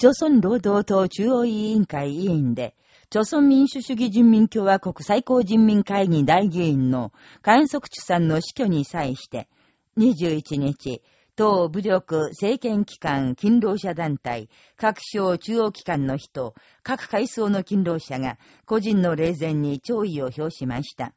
朝鮮労働党中央委員会委員で、朝鮮民主主義人民共和国最高人民会議大議員の観測地さんの死去に際して、21日、党武力政権機関勤労者団体、各省中央機関の人、各階層の勤労者が個人の霊前に弔意を表しました。